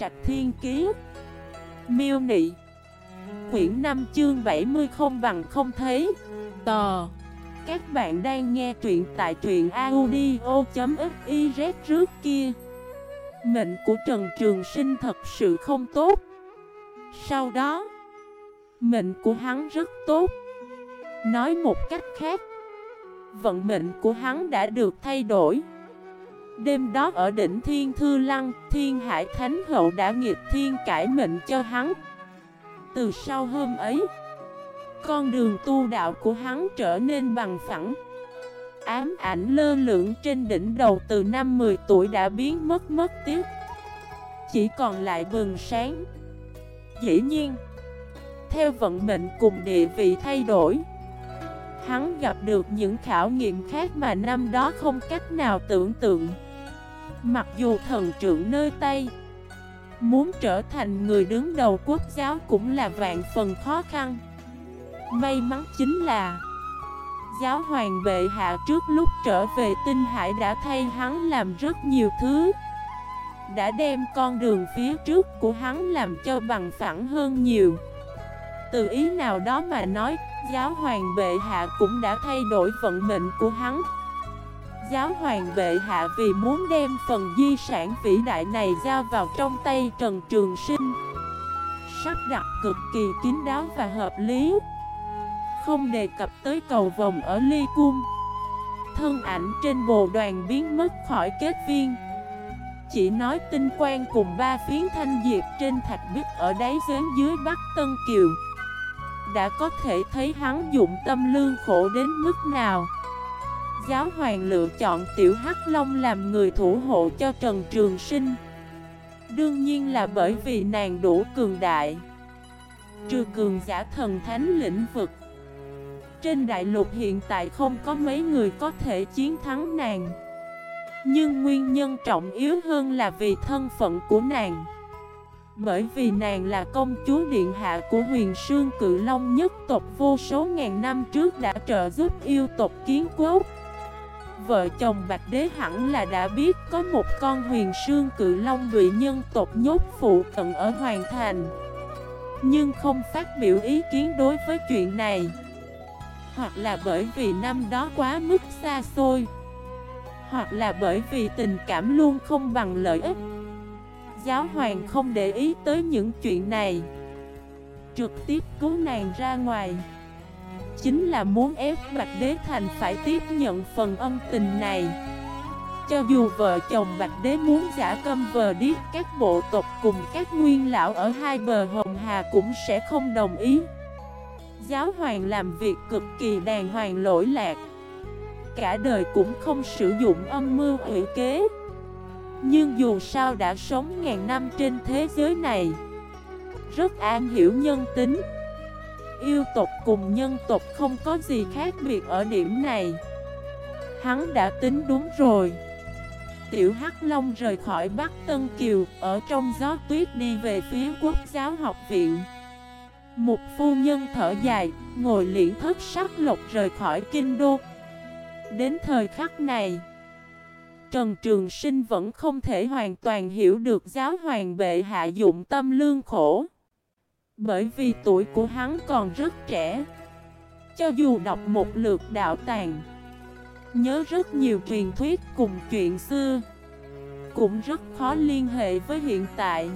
Trạch Thiên Kiế Miêu Nị. Quyển 5 chương 70 không bằng không thấy Tò. Các bạn đang nghe truyện tại truyện audio.xyz trước kia. Mệnh của Trần Trường Sinh thật sự không tốt. Sau đó, Mệnh của hắn rất tốt. Nói một cách khác, Vận mệnh của hắn đã được thay đổi. Đêm đó ở đỉnh Thiên Thư Lăng, Thiên Hải Thánh Hậu đã nghịch thiên cải mệnh cho hắn. Từ sau hôm ấy, Con đường tu đạo của hắn trở nên bằng phẳng. Ám ảnh lơ lửng trên đỉnh đầu từ năm 10 tuổi đã biến mất mất tiếc. Chỉ còn lại bừng sáng. Dĩ nhiên, Theo vận mệnh cùng địa vị thay đổi, Hắn gặp được những khảo nghiệm khác mà năm đó không cách nào tưởng tượng. Mặc dù thần trưởng nơi tay Muốn trở thành người đứng đầu quốc giáo cũng là vạn phần khó khăn. May mắn chính là Giáo hoàng bệ hạ trước lúc trở về tinh hải đã thay hắn làm rất nhiều thứ, Đã đem con đường phía trước của hắn làm cho bằng phẳng hơn nhiều. Từ ý nào đó mà nói, Giáo hoàng bệ hạ cũng đã thay đổi vận mệnh của hắn. Giáo hoàng bệ hạ vì muốn đem phần di sản vĩ đại này giao vào trong tay Trần Trường Sinh. Sắp đặt cực kỳ kín đáo và hợp lý. Không đề cập tới cầu vòng ở Ly Cung. Thân ảnh trên bồ đoàn biến mất khỏi kết viên. Chỉ nói tinh quang cùng ba phiến thanh diệt trên thạch bích ở đáy giếng dưới Bắc Tân Kiều. Đã có thể thấy hắn dụng tâm lương khổ đến mức nào. Giáo hoàng lựa chọn Tiểu Hắc Long làm người thủ hộ cho Trần Trường Sinh. Đương nhiên là bởi vì nàng đủ cường đại. Trừ cường giả thần thánh lĩnh vực. Trên đại lục hiện tại không có mấy người có thể chiến thắng nàng. Nhưng nguyên nhân trọng yếu hơn là vì thân phận của nàng. Bởi vì nàng là công chúa điện hạ của huyền sương cự long nhất tộc vô số ngàn năm trước đã trợ giúp yêu tộc kiến quốc. Vợ chồng Bạch Đế hẳn là đã biết có một con huyền sương cự long bị nhân tộc nhốt phụ cận ở Hoàng Thành. Nhưng không phát biểu ý kiến đối với chuyện này. Hoặc là bởi vì năm đó quá mức xa xôi. Hoặc là bởi vì tình cảm luôn không bằng lợi ích. Giáo hoàng không để ý tới những chuyện này. Trực tiếp cứu nàng ra ngoài. Chính là muốn ép Bạch Đế Thành phải tiếp nhận phần âm tình này. Cho dù vợ chồng Bạch Đế muốn giả câm vờ điếc, Các bộ tộc cùng các nguyên lão ở hai bờ Hồng Hà cũng sẽ không đồng ý. Giáo hoàng làm việc cực kỳ đàng hoàng lỗi lạc. Cả đời cũng không sử dụng âm mưu hủy kế. Nhưng dù sao đã sống ngàn năm trên thế giới này, Rất an hiểu nhân tính. Yêu tộc cùng nhân tộc không có gì khác biệt ở điểm này. Hắn đã tính đúng rồi. Tiểu Hắc Long rời khỏi Bắc Tân Kiều, Ở trong gió tuyết đi về phía quốc giáo học viện. Một phu nhân thở dài, Ngồi liễn thất sắc lộc rời khỏi kinh đô. Đến thời khắc này, Trần Trường Sinh vẫn không thể hoàn toàn hiểu được giáo hoàng bệ hạ dụng tâm lương khổ bởi vì tuổi của hắn còn rất trẻ. Cho dù đọc một lượt đạo tàng, Nhớ rất nhiều truyền thuyết cùng chuyện xưa, Cũng rất khó liên hệ với hiện tại.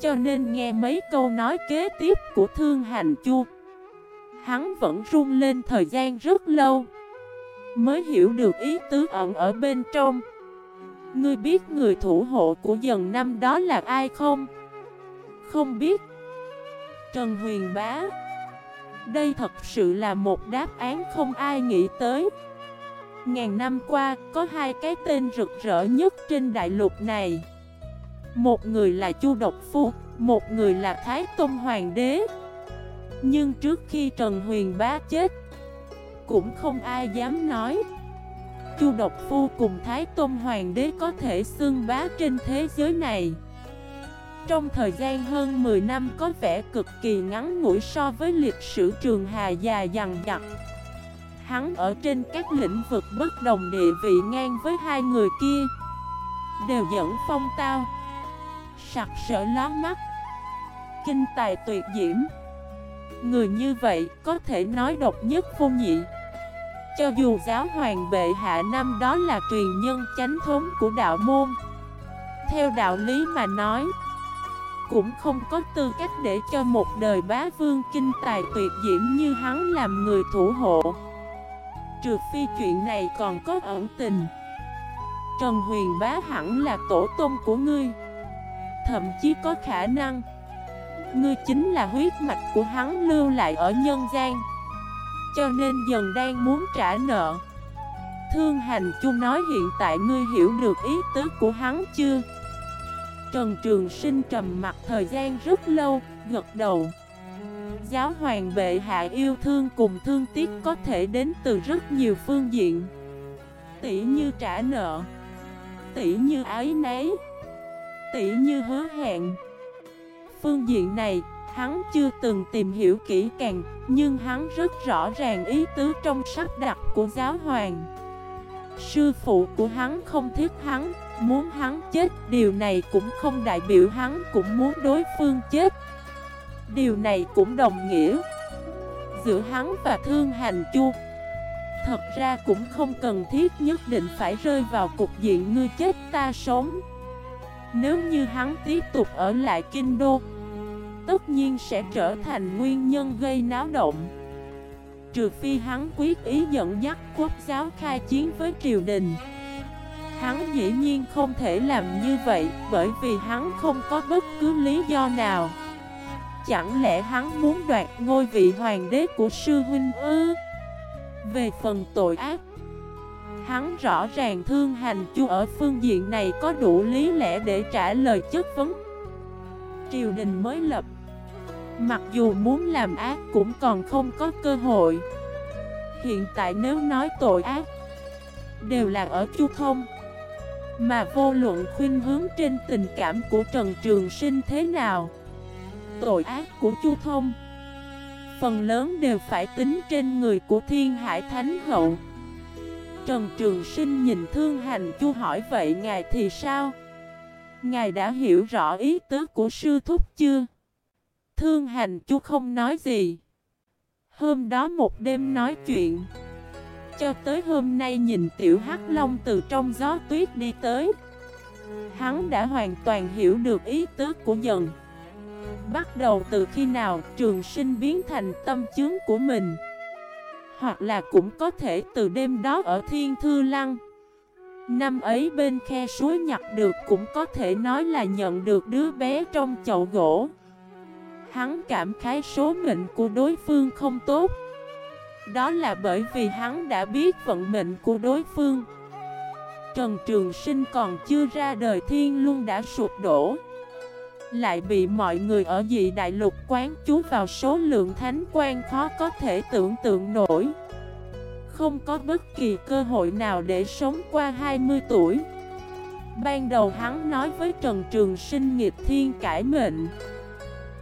Cho nên nghe mấy câu nói kế tiếp của Thương Hành Chu, Hắn vẫn run lên thời gian rất lâu, Mới hiểu được ý tứ ẩn ở bên trong. Ngươi biết người thủ hộ của dần năm đó là ai không? Không biết. Trần Huyền Bá. Đây thật sự là một đáp án không ai nghĩ tới. Ngàn năm qua, có hai cái tên rực rỡ nhất trên đại lục này. Một người là Chu Độc Phu, một người là Thái Tôn Hoàng đế. Nhưng trước khi Trần Huyền Bá chết Cũng không ai dám nói. Chu Độc Phu cùng Thái Tôn Hoàng đế có thể xưng bá trên thế giới này trong thời gian hơn 10 năm có vẻ cực kỳ ngắn ngủi so với lịch sử trường hà dài dằn dặt Hắn ở trên các lĩnh vực bất đồng địa vị ngang với hai người kia. Đều dẫn phong tao. Sặc sỡ lóa mắt. Kinh tài tuyệt diễm. Người như vậy có thể nói độc nhất vô nhị. Cho dù giáo hoàng bệ hạ năm đó là truyền nhân chánh thống của đạo môn, Theo đạo lý mà nói cũng không có tư cách để cho một đời bá vương kinh tài tuyệt diễm như hắn làm người thủ hộ. Trừ phi chuyện này còn có ẩn tình. Trần Huyền bá hẳn là tổ tôn của ngươi. Thậm chí có khả năng, Ngươi chính là huyết mạch của hắn lưu lại ở nhân gian. Cho nên dần đang muốn trả nợ. Thương hành chung nói hiện tại ngươi hiểu được ý tứ của hắn chưa? Trần Trường Sinh trầm mặt thời gian rất lâu, gật đầu. Giáo hoàng bệ hạ yêu thương cùng thương tiếc có thể đến từ rất nhiều phương diện. Tỷ như trả nợ Tỷ như ái nấy Tỷ như hứa hẹn. Phương diện này, hắn chưa từng tìm hiểu kỹ càng Nhưng hắn rất rõ ràng ý tứ trong sắp đặt của giáo hoàng. Sư phụ của hắn không thích hắn Muốn hắn chết, Điều này cũng không đại biểu hắn cũng muốn đối phương chết. Điều này cũng đồng nghĩa Giữa hắn và thương hành chu. Thật ra cũng không cần thiết nhất định phải rơi vào cục diện ngươi chết ta sống. Nếu như hắn tiếp tục ở lại kinh đô, Tất nhiên sẽ trở thành nguyên nhân gây náo động. Trừ phi hắn quyết ý dẫn dắt quốc giáo khai chiến với triều đình. Hắn dĩ nhiên không thể làm như vậy Bởi vì hắn không có bất cứ lý do nào. Chẳng lẽ hắn muốn đoạt ngôi vị hoàng đế của sư huynh ư? Về phần tội ác, Hắn rõ ràng thương hành chu ở phương diện này có đủ lý lẽ để trả lời chất vấn. Triều đình mới lập, Mặc dù muốn làm ác cũng còn không có cơ hội. Hiện tại nếu nói tội ác, Đều là ở chu thông. Mà vô luận khuyên hướng trên tình cảm của Trần Trường Sinh thế nào, Tội ác của chu thông, Phần lớn đều phải tính trên người của thiên hải thánh hậu Trần Trường Sinh nhìn thương hành chu hỏi, vậy ngài thì sao? Ngài đã hiểu rõ ý tứ của sư thúc chưa? Thương hành chu không nói gì Hôm đó một đêm nói chuyện cho tới hôm nay nhìn tiểu hắc long từ trong gió tuyết đi tới. Hắn đã hoàn toàn hiểu được ý tứ của dần Bắt đầu từ khi nào trường sinh biến thành tâm chướng của mình. Hoặc là cũng có thể từ đêm đó ở Thiên Thư Lăng. Năm ấy bên khe suối nhặt được cũng có thể nói là nhận được đứa bé trong chậu gỗ. Hắn cảm khái số mệnh của đối phương không tốt. Đó là bởi vì hắn đã biết vận mệnh của đối phương. Trần Trường Sinh còn chưa ra đời thiên luôn đã sụp đổ. Lại bị mọi người ở dị đại lục quán chú vào số lượng thánh quan khó có thể tưởng tượng nổi. Không có bất kỳ cơ hội nào để sống qua 20 tuổi. Ban đầu hắn nói với Trần Trường Sinh nghiệp thiên cải mệnh,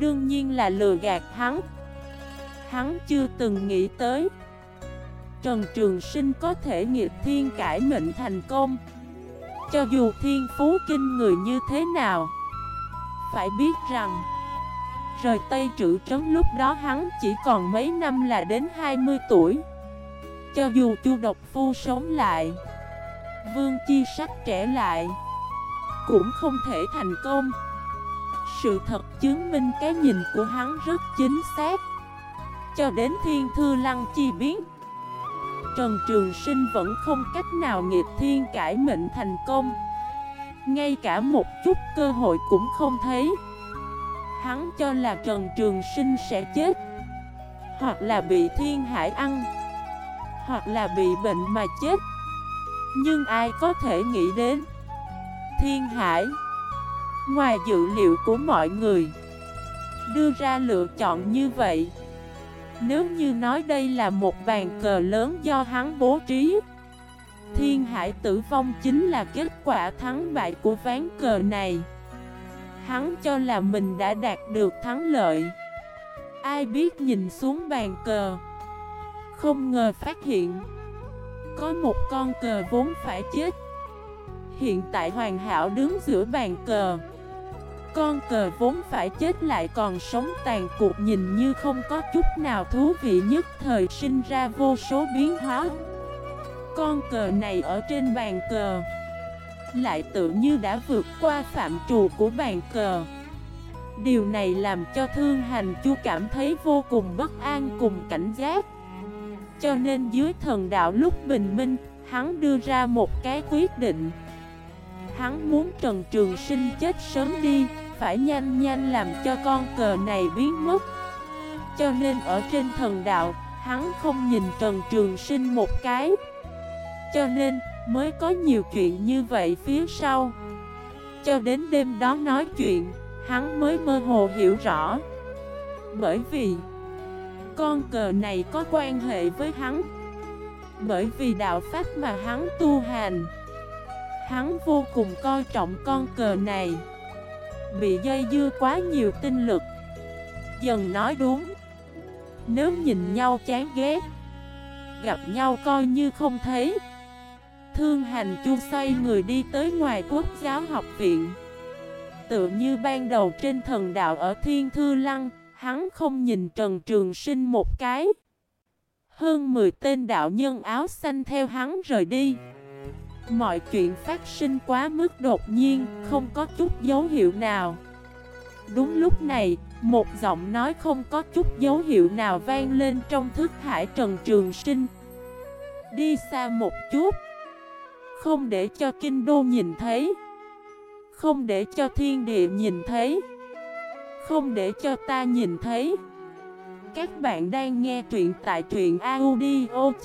Đương nhiên là lừa gạt hắn Hắn chưa từng nghĩ tới. Trần Trường Sinh có thể nghiệp thiên cải mệnh thành công. Cho dù thiên phú kinh người như thế nào, Phải biết rằng, Rời Tây Trữ Trấn lúc đó hắn chỉ còn mấy năm là đến 20 tuổi. Cho dù Chu Độc Phu sống lại, Vương Chi Sách trẻ lại, Cũng không thể thành công. Sự thật chứng minh cái nhìn của hắn rất chính xác. Cho đến thiên thư lăng chi biến. Trần Trường Sinh vẫn không cách nào nghiệp thiên cải mệnh thành công. Ngay cả một chút cơ hội cũng không thấy. Hắn cho là Trần Trường Sinh sẽ chết. Hoặc là bị thiên hải ăn. Hoặc là bị bệnh mà chết. Nhưng ai có thể nghĩ đến? Thiên hải. Ngoài dự liệu của mọi người, Đưa ra lựa chọn như vậy nếu như nói đây là một bàn cờ lớn do hắn bố trí, Thiên hải tử vong chính là kết quả thắng bại của ván cờ này. Hắn cho là mình đã đạt được thắng lợi. Ai biết nhìn xuống bàn cờ, Không ngờ phát hiện Có một con cờ vốn phải chết. Hiện tại hoàn hảo đứng giữa bàn cờ. Con cờ vốn phải chết lại còn sống tàn cuộc nhìn như không có chút nào thú vị nhất thời sinh ra vô số biến hóa. Con cờ này ở trên bàn cờ, Lại tự như đã vượt qua phạm trù của bàn cờ. Điều này làm cho thương hành chu cảm thấy vô cùng bất an cùng cảnh giác. Cho nên dưới thần đạo lúc bình minh, Hắn đưa ra một cái quyết định. Hắn muốn Trần Trường Sinh chết sớm đi, Phải nhanh nhanh làm cho con cờ này biến mất. Cho nên ở trên thần đạo, Hắn không nhìn Trần Trường Sinh một cái. Cho nên mới có nhiều chuyện như vậy phía sau. Cho đến đêm đó nói chuyện, Hắn mới mơ hồ hiểu rõ. Bởi vì Con cờ này có quan hệ với hắn. Bởi vì đạo pháp mà hắn tu hành Hắn vô cùng coi trọng con cờ này. Bị dây dưa quá nhiều tinh lực. Dần nói đúng. Nếu nhìn nhau chán ghét, Gặp nhau coi như không thấy. Thương hành chu xoay người đi tới ngoài quốc giáo học viện. Tự như ban đầu trên thần đạo ở Thiên Thư Lăng, Hắn không nhìn Trần Trường Sinh một cái. Hơn 10 tên đạo nhân áo xanh theo hắn rời đi. Mọi chuyện phát sinh quá mức đột nhiên, không có chút dấu hiệu nào. Đúng lúc này, một giọng nói không có chút dấu hiệu nào vang lên trong thức hải Trần Trường Sinh. Đi xa một chút. Không để cho kinh đô nhìn thấy. Không để cho thiên địa nhìn thấy. Không để cho ta nhìn thấy. Các bạn đang nghe truyện tại truyện audio.fif